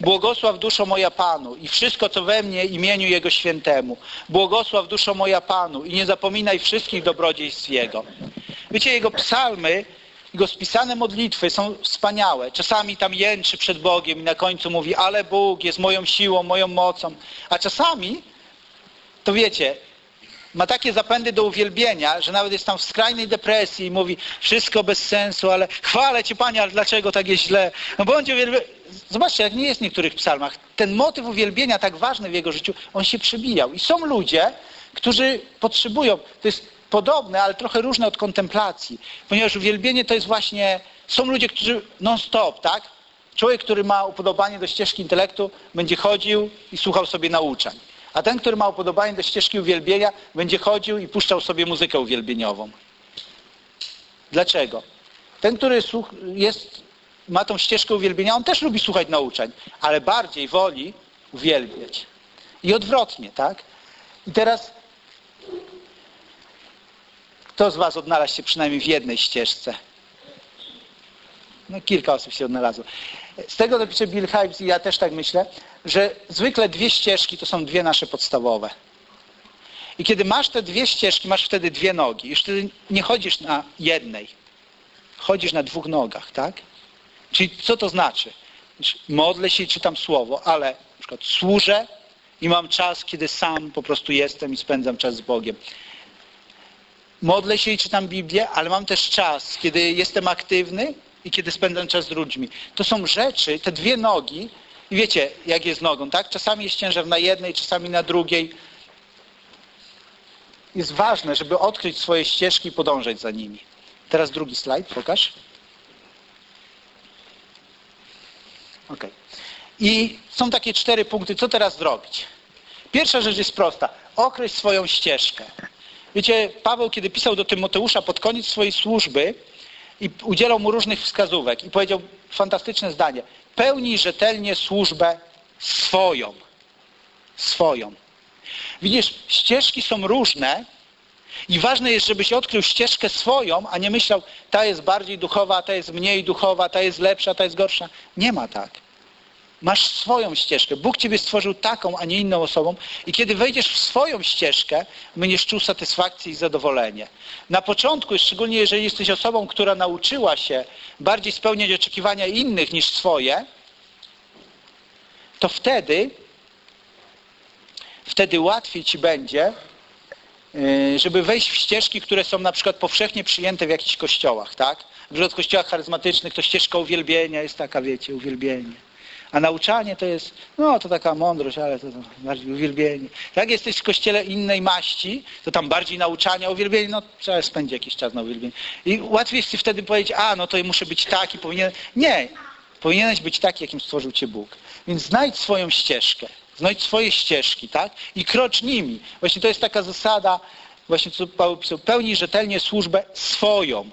Błogosław duszo moja Panu i wszystko, co we mnie, imieniu Jego świętemu. Błogosław duszo moja Panu i nie zapominaj wszystkich dobrodziejstw Jego. Wiecie, Jego psalmy, Jego spisane modlitwy są wspaniałe. Czasami tam jęczy przed Bogiem i na końcu mówi, ale Bóg jest moją siłą, moją mocą. A czasami, to wiecie, ma takie zapędy do uwielbienia, że nawet jest tam w skrajnej depresji i mówi wszystko bez sensu, ale chwalę Cię Panie, ale dlaczego tak jest źle? No bądź uwielbiony. Zobaczcie, jak nie jest w niektórych psalmach. Ten motyw uwielbienia tak ważny w jego życiu, on się przebijał. I są ludzie, którzy potrzebują, to jest podobne, ale trochę różne od kontemplacji, ponieważ uwielbienie to jest właśnie, są ludzie, którzy non-stop, tak? Człowiek, który ma upodobanie do ścieżki intelektu, będzie chodził i słuchał sobie nauczań. A ten, który ma upodobanie do ścieżki uwielbienia, będzie chodził i puszczał sobie muzykę uwielbieniową. Dlaczego? Ten, który jest, ma tą ścieżkę uwielbienia, on też lubi słuchać nauczeń, ale bardziej woli uwielbiać. I odwrotnie, tak? I teraz kto z Was odnalazł się przynajmniej w jednej ścieżce? No kilka osób się odnalazło. Z tego dopisze Bill Hybes i ja też tak myślę, że zwykle dwie ścieżki to są dwie nasze podstawowe. I kiedy masz te dwie ścieżki, masz wtedy dwie nogi. Już wtedy nie chodzisz na jednej. Chodzisz na dwóch nogach, tak? Czyli co to znaczy? Modlę się i czytam słowo, ale na przykład służę i mam czas, kiedy sam po prostu jestem i spędzam czas z Bogiem. Modlę się i czytam Biblię, ale mam też czas, kiedy jestem aktywny i kiedy spędzam czas z ludźmi. To są rzeczy, te dwie nogi, i wiecie, jak jest nogą, tak? Czasami jest ciężar na jednej, czasami na drugiej. Jest ważne, żeby odkryć swoje ścieżki i podążać za nimi. Teraz drugi slajd, pokaż. Ok. I są takie cztery punkty, co teraz zrobić. Pierwsza rzecz jest prosta. Określ swoją ścieżkę. Wiecie, Paweł, kiedy pisał do Tymoteusza pod koniec swojej służby i udzielał mu różnych wskazówek i powiedział fantastyczne zdanie. Pełnij rzetelnie służbę swoją. Swoją. Widzisz, ścieżki są różne i ważne jest, żebyś odkrył ścieżkę swoją, a nie myślał, ta jest bardziej duchowa, ta jest mniej duchowa, ta jest lepsza, ta jest gorsza. Nie ma tak. Masz swoją ścieżkę. Bóg Ciebie stworzył taką, a nie inną osobą i kiedy wejdziesz w swoją ścieżkę, będziesz czuł satysfakcję i zadowolenie. Na początku, szczególnie jeżeli jesteś osobą, która nauczyła się bardziej spełniać oczekiwania innych niż swoje, to wtedy wtedy łatwiej Ci będzie, y, żeby wejść w ścieżki, które są na przykład powszechnie przyjęte w jakichś kościołach, tak? Na przykład w kościołach charyzmatycznych to ścieżka uwielbienia jest taka, wiecie, uwielbienie. A nauczanie to jest, no to taka mądrość, ale to, bardziej uwielbienie. Jak jesteś w kościele innej maści, to tam bardziej nauczania, uwielbienie, no trzeba spędzić jakiś czas na uwielbienie. I łatwiej ci wtedy powiedzieć, a no to muszę być taki, powinien... Nie, powinieneś być taki, jakim stworzył cię Bóg. Więc znajdź swoją ścieżkę znajdź swoje ścieżki, tak? I krocz nimi. Właśnie to jest taka zasada, właśnie co Paweł pisał, pełnij rzetelnie służbę swoją.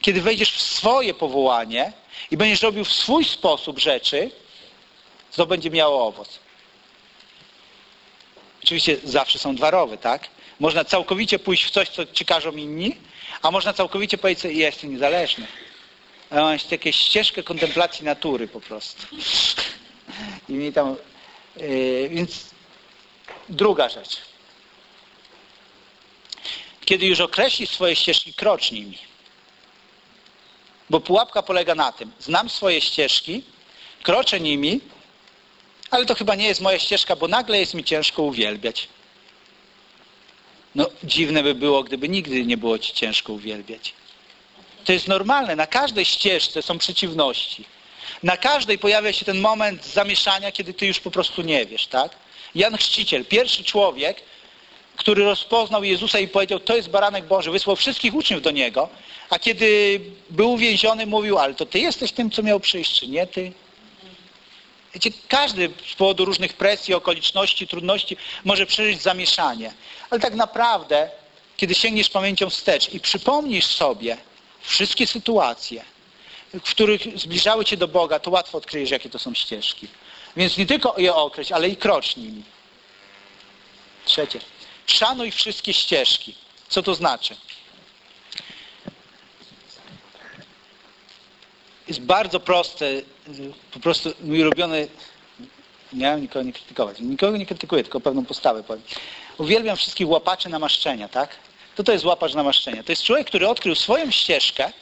Kiedy wejdziesz w swoje powołanie i będziesz robił w swój sposób rzeczy, to będzie miało owoc. Oczywiście zawsze są dwa rowy, tak? Można całkowicie pójść w coś, co ci każą inni, a można całkowicie powiedzieć, że jestem niezależny. A mam takie ścieżkę kontemplacji natury po prostu. I mi tam Yy, więc druga rzecz. Kiedy już określisz swoje ścieżki, krocz nimi. Bo pułapka polega na tym, znam swoje ścieżki, kroczę nimi, ale to chyba nie jest moja ścieżka, bo nagle jest mi ciężko uwielbiać. No dziwne by było, gdyby nigdy nie było ci ciężko uwielbiać. To jest normalne, na każdej ścieżce są przeciwności. Na każdej pojawia się ten moment zamieszania, kiedy ty już po prostu nie wiesz, tak? Jan Chrzciciel, pierwszy człowiek, który rozpoznał Jezusa i powiedział, to jest baranek Boży, wysłał wszystkich uczniów do Niego, a kiedy był uwięziony, mówił, ale to Ty jesteś tym, co miał przyjść, czy nie Ty? Wiecie, każdy z powodu różnych presji, okoliczności, trudności może przeżyć zamieszanie. Ale tak naprawdę, kiedy sięgniesz pamięcią wstecz i przypomnisz sobie wszystkie sytuacje, w których zbliżały Cię do Boga, to łatwo odkryjesz, jakie to są ścieżki. Więc nie tylko je określ, ale i krocz nimi. Trzecie. Szanuj wszystkie ścieżki. Co to znaczy? Jest bardzo proste, po prostu mój ulubiony, nie nikogo nie krytykować, nikogo nie krytykuję, tylko pewną postawę powiem. Uwielbiam wszystkich łapaczy namaszczenia, tak? To to jest łapacz namaszczenia. To jest człowiek, który odkrył swoją ścieżkę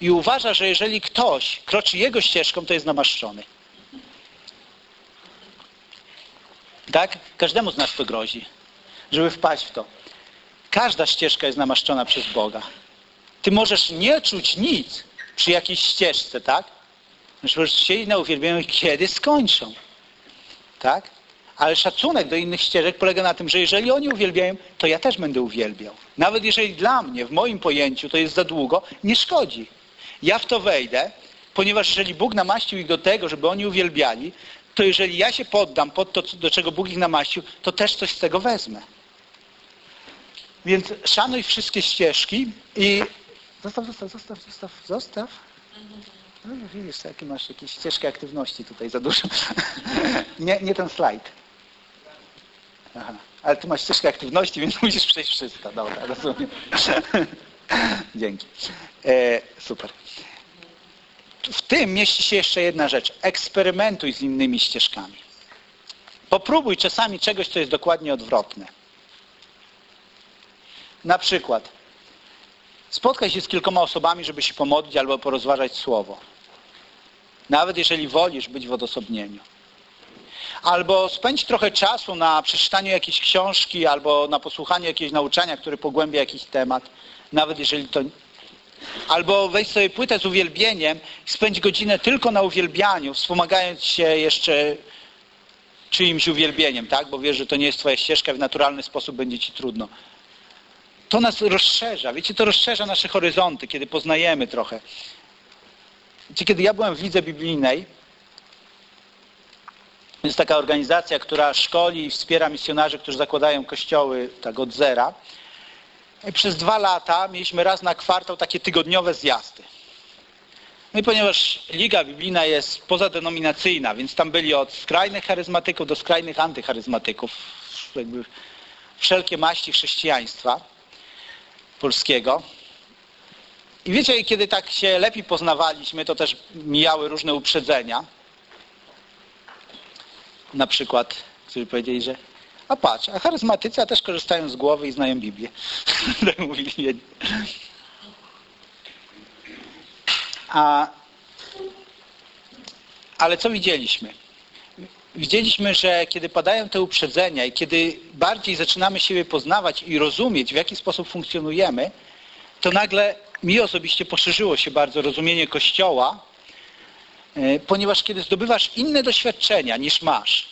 i uważa, że jeżeli ktoś kroczy jego ścieżką, to jest namaszczony. Tak? Każdemu z nas to grozi, żeby wpaść w to. Każda ścieżka jest namaszczona przez Boga. Ty możesz nie czuć nic przy jakiejś ścieżce, tak? Możesz siedzieć na uwielbieniu, kiedy skończą. Tak? Ale szacunek do innych ścieżek polega na tym, że jeżeli oni uwielbiają, to ja też będę uwielbiał. Nawet jeżeli dla mnie, w moim pojęciu, to jest za długo, nie szkodzi. Ja w to wejdę, ponieważ jeżeli Bóg namaścił ich do tego, żeby oni uwielbiali, to jeżeli ja się poddam pod to, do czego Bóg ich namaścił, to też coś z tego wezmę. Więc szanuj wszystkie ścieżki i zostaw, zostaw, zostaw, zostaw, zostaw. No widzisz, jakie masz jakieś ścieżki aktywności tutaj za dużo. nie, nie ten slajd. Aha. Ale tu masz ścieżkę aktywności, więc musisz przejść wszystko. Dobra, rozumiem. Dzięki. E, super. W tym mieści się jeszcze jedna rzecz. Eksperymentuj z innymi ścieżkami. Popróbuj czasami czegoś, co jest dokładnie odwrotne. Na przykład spotkaj się z kilkoma osobami, żeby się pomodlić albo porozważać słowo. Nawet jeżeli wolisz być w odosobnieniu. Albo spędź trochę czasu na przeczytaniu jakiejś książki albo na posłuchaniu jakiegoś nauczania, które pogłębia jakiś temat nawet jeżeli to... Albo weź sobie płytę z uwielbieniem i spędź godzinę tylko na uwielbianiu, wspomagając się jeszcze czyimś uwielbieniem, tak? Bo wiesz, że to nie jest twoja ścieżka, w naturalny sposób będzie ci trudno. To nas rozszerza, wiecie, to rozszerza nasze horyzonty, kiedy poznajemy trochę. Wiecie, kiedy ja byłem w lidze biblijnej, Jest taka organizacja, która szkoli i wspiera misjonarzy, którzy zakładają kościoły tak od zera. I przez dwa lata mieliśmy raz na kwartał takie tygodniowe zjazdy. No i ponieważ Liga Biblijna jest pozadenominacyjna, więc tam byli od skrajnych charyzmatyków do skrajnych antycharyzmatyków, jakby wszelkie maści chrześcijaństwa polskiego. I wiecie, kiedy tak się lepiej poznawaliśmy, to też mijały różne uprzedzenia. Na przykład, którzy powiedzieli, że a patrz, a charyzmatycy a też korzystają z głowy i znają Biblię. tak mówili. A, ale co widzieliśmy? Widzieliśmy, że kiedy padają te uprzedzenia i kiedy bardziej zaczynamy siebie poznawać i rozumieć, w jaki sposób funkcjonujemy, to nagle mi osobiście poszerzyło się bardzo rozumienie Kościoła, e, ponieważ kiedy zdobywasz inne doświadczenia niż masz,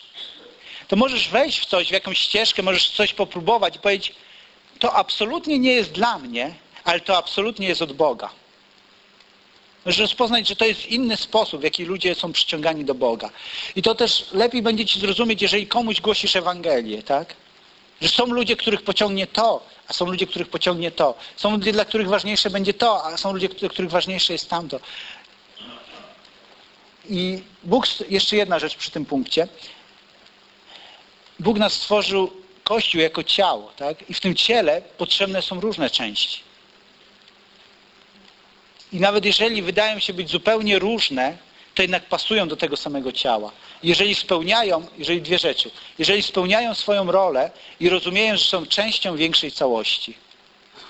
to możesz wejść w coś, w jakąś ścieżkę, możesz coś popróbować i powiedzieć, to absolutnie nie jest dla mnie, ale to absolutnie jest od Boga. Możesz rozpoznać, że to jest inny sposób, w jaki ludzie są przyciągani do Boga. I to też lepiej będzie ci zrozumieć, jeżeli komuś głosisz Ewangelię, tak? Że są ludzie, których pociągnie to, a są ludzie, których pociągnie to. Są ludzie, dla których ważniejsze będzie to, a są ludzie, dla których ważniejsze jest tamto. I Bóg, jeszcze jedna rzecz przy tym punkcie. Bóg nas stworzył Kościół jako ciało, tak? I w tym ciele potrzebne są różne części. I nawet jeżeli wydają się być zupełnie różne, to jednak pasują do tego samego ciała. Jeżeli spełniają, jeżeli dwie rzeczy, jeżeli spełniają swoją rolę i rozumieją, że są częścią większej całości.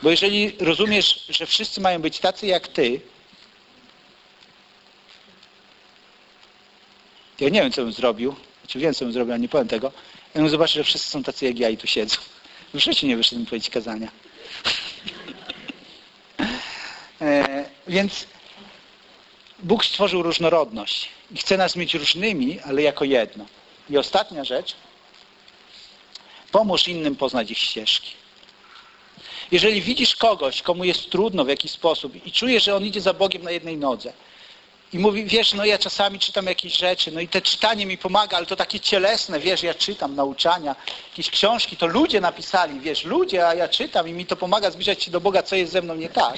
Bo jeżeli rozumiesz, że wszyscy mają być tacy jak ty, ja nie wiem, co bym zrobił, znaczy wiem, co bym zrobił, ale nie powiem tego, ja bym zobaczył, że wszyscy są tacy jak ja i tu siedzą. W życiu nie wyszedłem powiedzieć kazania. więc Bóg stworzył różnorodność i chce nas mieć różnymi, ale jako jedno. I ostatnia rzecz, pomóż innym poznać ich ścieżki. Jeżeli widzisz kogoś, komu jest trudno w jakiś sposób i czujesz, że on idzie za Bogiem na jednej nodze i mówi, wiesz, no ja czasami czytam jakieś rzeczy, no i te czytanie mi pomaga, ale to takie cielesne, wiesz, ja czytam nauczania, jakieś książki, to ludzie napisali, wiesz, ludzie, a ja czytam i mi to pomaga zbliżać się do Boga, co jest ze mną nie tak.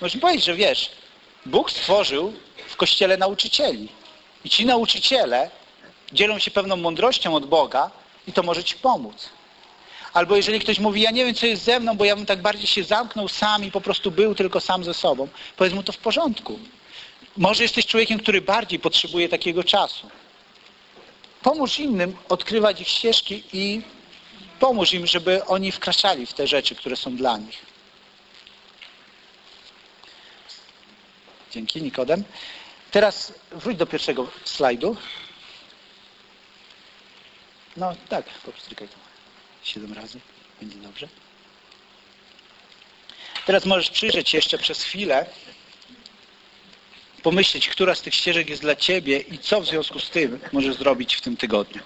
Możesz powiedzieć, że wiesz, Bóg stworzył w Kościele nauczycieli. I ci nauczyciele dzielą się pewną mądrością od Boga i to może Ci pomóc. Albo jeżeli ktoś mówi, ja nie wiem, co jest ze mną, bo ja bym tak bardziej się zamknął sam i po prostu był tylko sam ze sobą. Powiedz mu to w porządku. Może jesteś człowiekiem, który bardziej potrzebuje takiego czasu. Pomóż innym odkrywać ich ścieżki i pomóż im, żeby oni wkraczali w te rzeczy, które są dla nich. Dzięki, Nikodem. Teraz wróć do pierwszego slajdu. No tak, popstrykaj to. Siedem razy. Będzie dobrze. Teraz możesz przyjrzeć się jeszcze przez chwilę, pomyśleć, która z tych ścieżek jest dla Ciebie i co w związku z tym możesz zrobić w tym tygodniu.